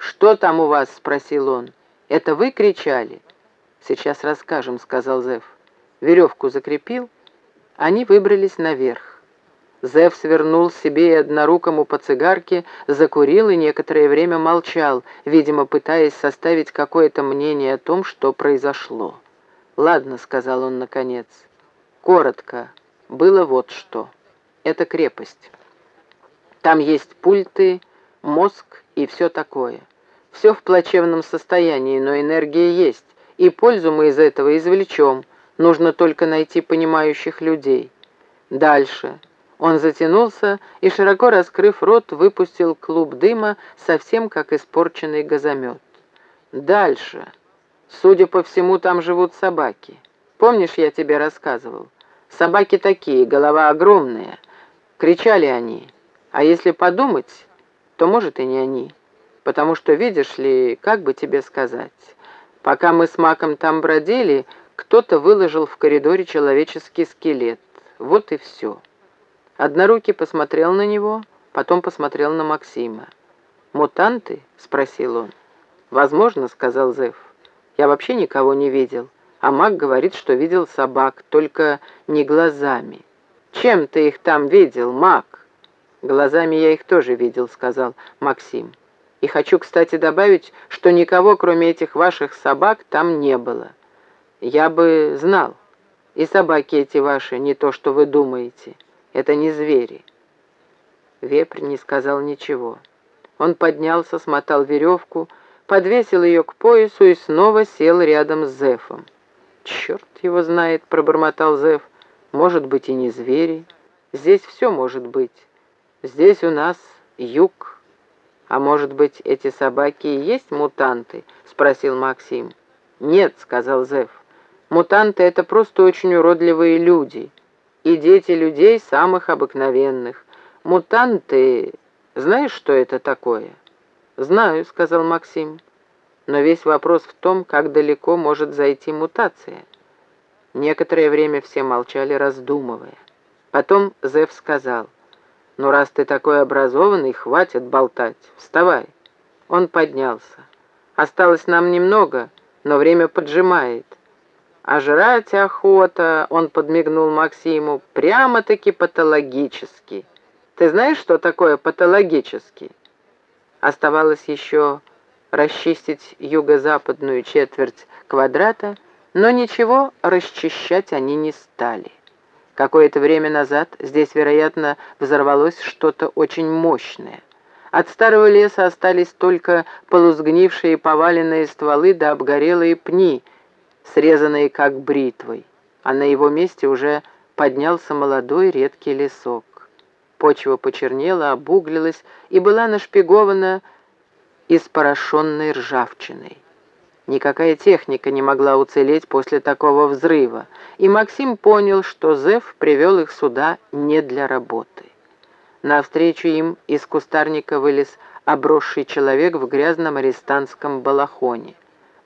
«Что там у вас?» — спросил он. «Это вы кричали?» «Сейчас расскажем», — сказал Зев. Веревку закрепил. Они выбрались наверх. Зев свернул себе и однорукому по цигарке, закурил и некоторое время молчал, видимо, пытаясь составить какое-то мнение о том, что произошло. «Ладно», — сказал он наконец. «Коротко. Было вот что. Это крепость. Там есть пульты, мозг и все такое. Все в плачевном состоянии, но энергия есть, и пользу мы из этого извлечем. Нужно только найти понимающих людей. Дальше. Он затянулся и, широко раскрыв рот, выпустил клуб дыма, совсем как испорченный газомет. Дальше. Судя по всему, там живут собаки. Помнишь, я тебе рассказывал? Собаки такие, голова огромная. Кричали они. А если подумать, то, может, и не они. Потому что, видишь ли, как бы тебе сказать, пока мы с Маком там бродили, кто-то выложил в коридоре человеческий скелет. Вот и все. Однорукий посмотрел на него, потом посмотрел на Максима. «Мутанты?» — спросил он. «Возможно», — сказал Зев. «Я вообще никого не видел, а Мак говорит, что видел собак, только не глазами». «Чем ты их там видел, Мак?» «Глазами я их тоже видел», — сказал Максим. И хочу, кстати, добавить, что никого, кроме этих ваших собак, там не было. Я бы знал. И собаки эти ваши, не то, что вы думаете. Это не звери. Вепрь не сказал ничего. Он поднялся, смотал веревку, подвесил ее к поясу и снова сел рядом с Зефом. «Черт его знает», — пробормотал Зеф. «Может быть, и не звери. Здесь все может быть. Здесь у нас юг». «А может быть, эти собаки и есть мутанты?» — спросил Максим. «Нет», — сказал Зев. «Мутанты — это просто очень уродливые люди. И дети людей самых обыкновенных. Мутанты... Знаешь, что это такое?» «Знаю», — сказал Максим. «Но весь вопрос в том, как далеко может зайти мутация». Некоторое время все молчали, раздумывая. Потом Зев сказал — «Ну, раз ты такой образованный, хватит болтать. Вставай». Он поднялся. «Осталось нам немного, но время поджимает». «А жрать охота», — он подмигнул Максиму, — «прямо-таки патологически». «Ты знаешь, что такое патологический?» Оставалось еще расчистить юго-западную четверть квадрата, но ничего расчищать они не стали. Какое-то время назад здесь, вероятно, взорвалось что-то очень мощное. От старого леса остались только полузгнившие поваленные стволы да обгорелые пни, срезанные как бритвой, а на его месте уже поднялся молодой редкий лесок. Почва почернела, обуглилась и была нашпигована испорошенной ржавчиной. Никакая техника не могла уцелеть после такого взрыва, и Максим понял, что Зев привел их сюда не для работы. Навстречу им из кустарника вылез обросший человек в грязном арестантском балахоне.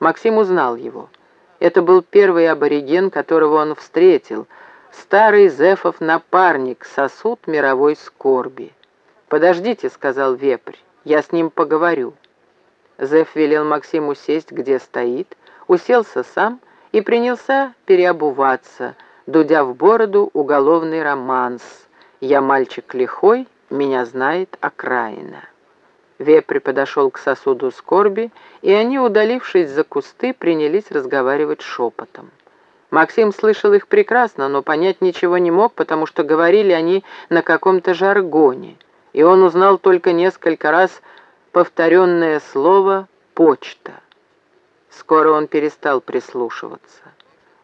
Максим узнал его. Это был первый абориген, которого он встретил, старый Зефов напарник, сосуд мировой скорби. «Подождите», — сказал вепрь, — «я с ним поговорю». Зев велел Максиму сесть, где стоит, уселся сам и принялся переобуваться, дудя в бороду уголовный романс. «Я мальчик лихой, меня знает окраина». Вепрь подошел к сосуду скорби, и они, удалившись за кусты, принялись разговаривать шепотом. Максим слышал их прекрасно, но понять ничего не мог, потому что говорили они на каком-то жаргоне, и он узнал только несколько раз повторенное слово «почта». Скоро он перестал прислушиваться.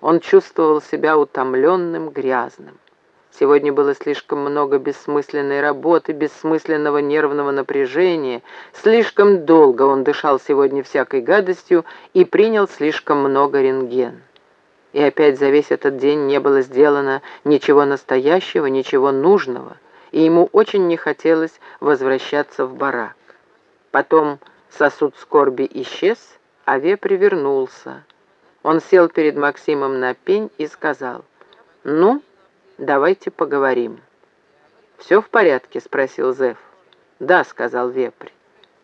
Он чувствовал себя утомленным, грязным. Сегодня было слишком много бессмысленной работы, бессмысленного нервного напряжения. Слишком долго он дышал сегодня всякой гадостью и принял слишком много рентген. И опять за весь этот день не было сделано ничего настоящего, ничего нужного, и ему очень не хотелось возвращаться в барак. Потом сосуд скорби исчез, а вепрь вернулся. Он сел перед Максимом на пень и сказал, «Ну, давайте поговорим». «Все в порядке?» — спросил Зев. «Да», — сказал вепрь.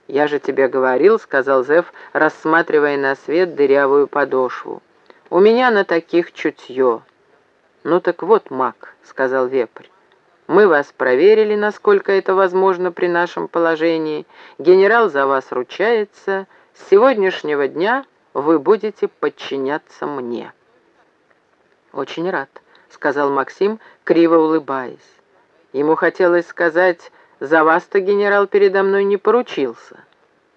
«Я же тебе говорил», — сказал Зев, рассматривая на свет дырявую подошву. «У меня на таких чутье». «Ну так вот, маг», — сказал вепрь. «Мы вас проверили, насколько это возможно при нашем положении. Генерал за вас ручается. С сегодняшнего дня вы будете подчиняться мне». «Очень рад», — сказал Максим, криво улыбаясь. Ему хотелось сказать за вас-то генерал передо мной не поручился.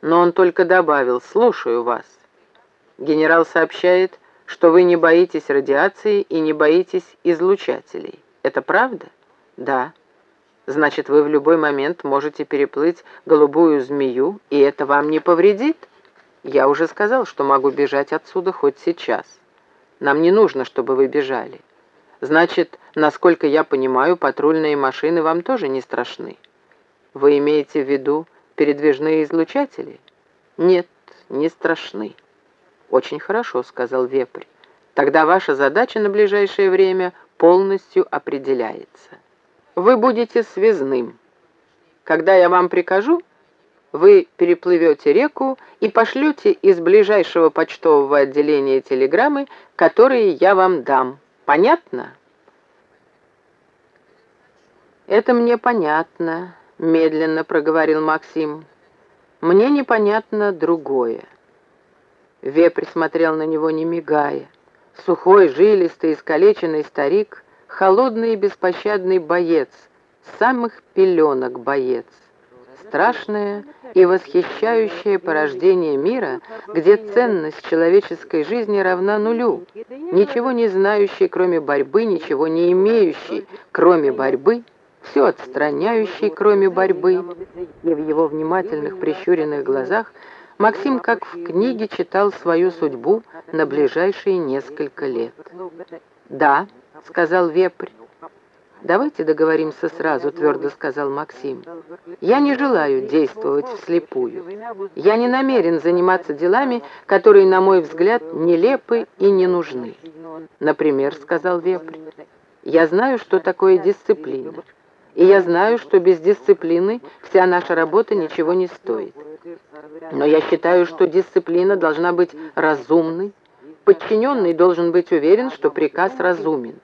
Но он только добавил «слушаю вас». Генерал сообщает, что вы не боитесь радиации и не боитесь излучателей. Это правда? Да. Значит, вы в любой момент можете переплыть голубую змею, и это вам не повредит? Я уже сказал, что могу бежать отсюда хоть сейчас. Нам не нужно, чтобы вы бежали. Значит, насколько я понимаю, патрульные машины вам тоже не страшны. Вы имеете в виду передвижные излучатели? Нет, не страшны. Очень хорошо, сказал Вепрь. Тогда ваша задача на ближайшее время полностью определяется. Вы будете связным. Когда я вам прикажу, вы переплывете реку и пошлете из ближайшего почтового отделения телеграммы, которые я вам дам. Понятно? Это мне понятно, медленно проговорил Максим. «Мне непонятно другое». Вепрь смотрел на него, не мигая. Сухой, жилистый, искалеченный старик, холодный и беспощадный боец, самых пеленок боец. Страшное и восхищающее порождение мира, где ценность человеческой жизни равна нулю, ничего не знающий, кроме борьбы, ничего не имеющий, кроме борьбы — все отстраняющий, кроме борьбы, и в его внимательных прищуренных глазах Максим, как в книге, читал свою судьбу на ближайшие несколько лет. «Да», — сказал Вепрь. «Давайте договоримся сразу», — твердо сказал Максим. «Я не желаю действовать вслепую. Я не намерен заниматься делами, которые, на мой взгляд, нелепы и не нужны. Например, — сказал Вепрь, — я знаю, что такое дисциплина. И я знаю, что без дисциплины вся наша работа ничего не стоит. Но я считаю, что дисциплина должна быть разумной. Подчиненный должен быть уверен, что приказ разумен.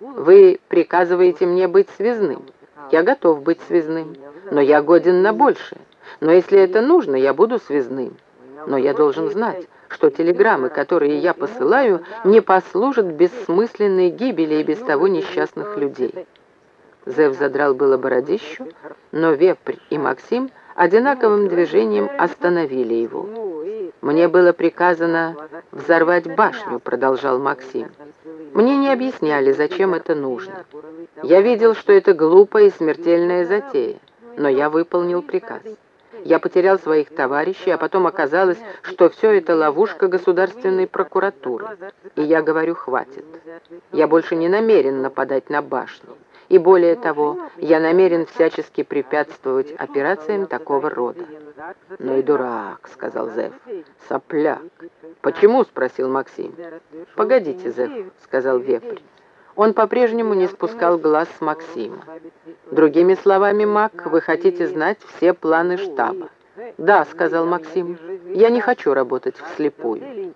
Вы приказываете мне быть связным. Я готов быть связным, но я годен на большее. Но если это нужно, я буду связным. Но я должен знать, что телеграммы, которые я посылаю, не послужат бессмысленной гибели и без того несчастных людей. Зев задрал было бородищу, но Вепрь и Максим одинаковым движением остановили его. «Мне было приказано взорвать башню», — продолжал Максим. «Мне не объясняли, зачем это нужно. Я видел, что это глупая и смертельная затея, но я выполнил приказ. Я потерял своих товарищей, а потом оказалось, что все это ловушка государственной прокуратуры. И я говорю, хватит. Я больше не намерен нападать на башню. И более того, я намерен всячески препятствовать операциям такого рода. «Ну и дурак», — сказал Зев. «Сопляк». «Почему?» — спросил Максим. «Погодите, Зев», — сказал Вепрь. Он по-прежнему не спускал глаз с Максима. «Другими словами, Мак, вы хотите знать все планы штаба?» «Да», — сказал Максим, — «я не хочу работать вслепую».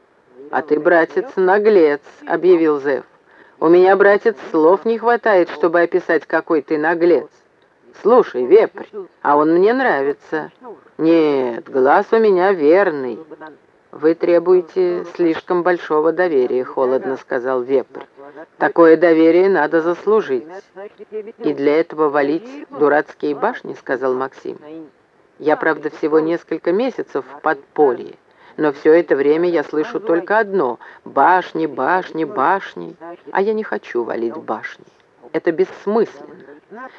«А ты, братец, наглец», — объявил Зев. У меня, братец, слов не хватает, чтобы описать, какой ты наглец. Слушай, вепрь, а он мне нравится. Нет, глаз у меня верный. Вы требуете слишком большого доверия, холодно сказал вепрь. Такое доверие надо заслужить. И для этого валить дурацкие башни, сказал Максим. Я, правда, всего несколько месяцев в подполье. Но все это время я слышу только одно — башни, башни, башни. А я не хочу валить башни. Это бессмысленно.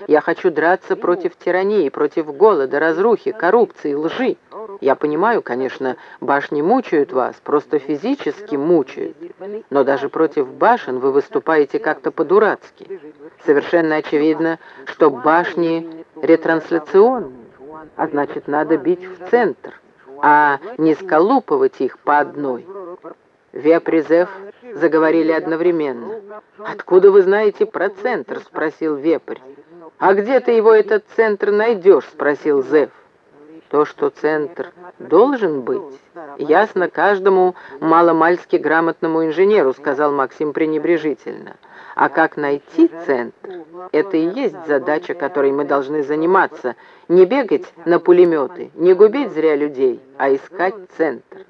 Я хочу драться против тирании, против голода, разрухи, коррупции, лжи. Я понимаю, конечно, башни мучают вас, просто физически мучают. Но даже против башен вы выступаете как-то по-дурацки. Совершенно очевидно, что башни ретрансляционные, а значит, надо бить в центр а не сколупывать их по одной. Вепризев заговорили одновременно. «Откуда вы знаете про центр?» — спросил Вепрь. «А где ты его, этот центр, найдешь?» — спросил Зев. То, что центр должен быть, ясно каждому маломальски грамотному инженеру, сказал Максим пренебрежительно. А как найти центр? Это и есть задача, которой мы должны заниматься. Не бегать на пулеметы, не губить зря людей, а искать центр.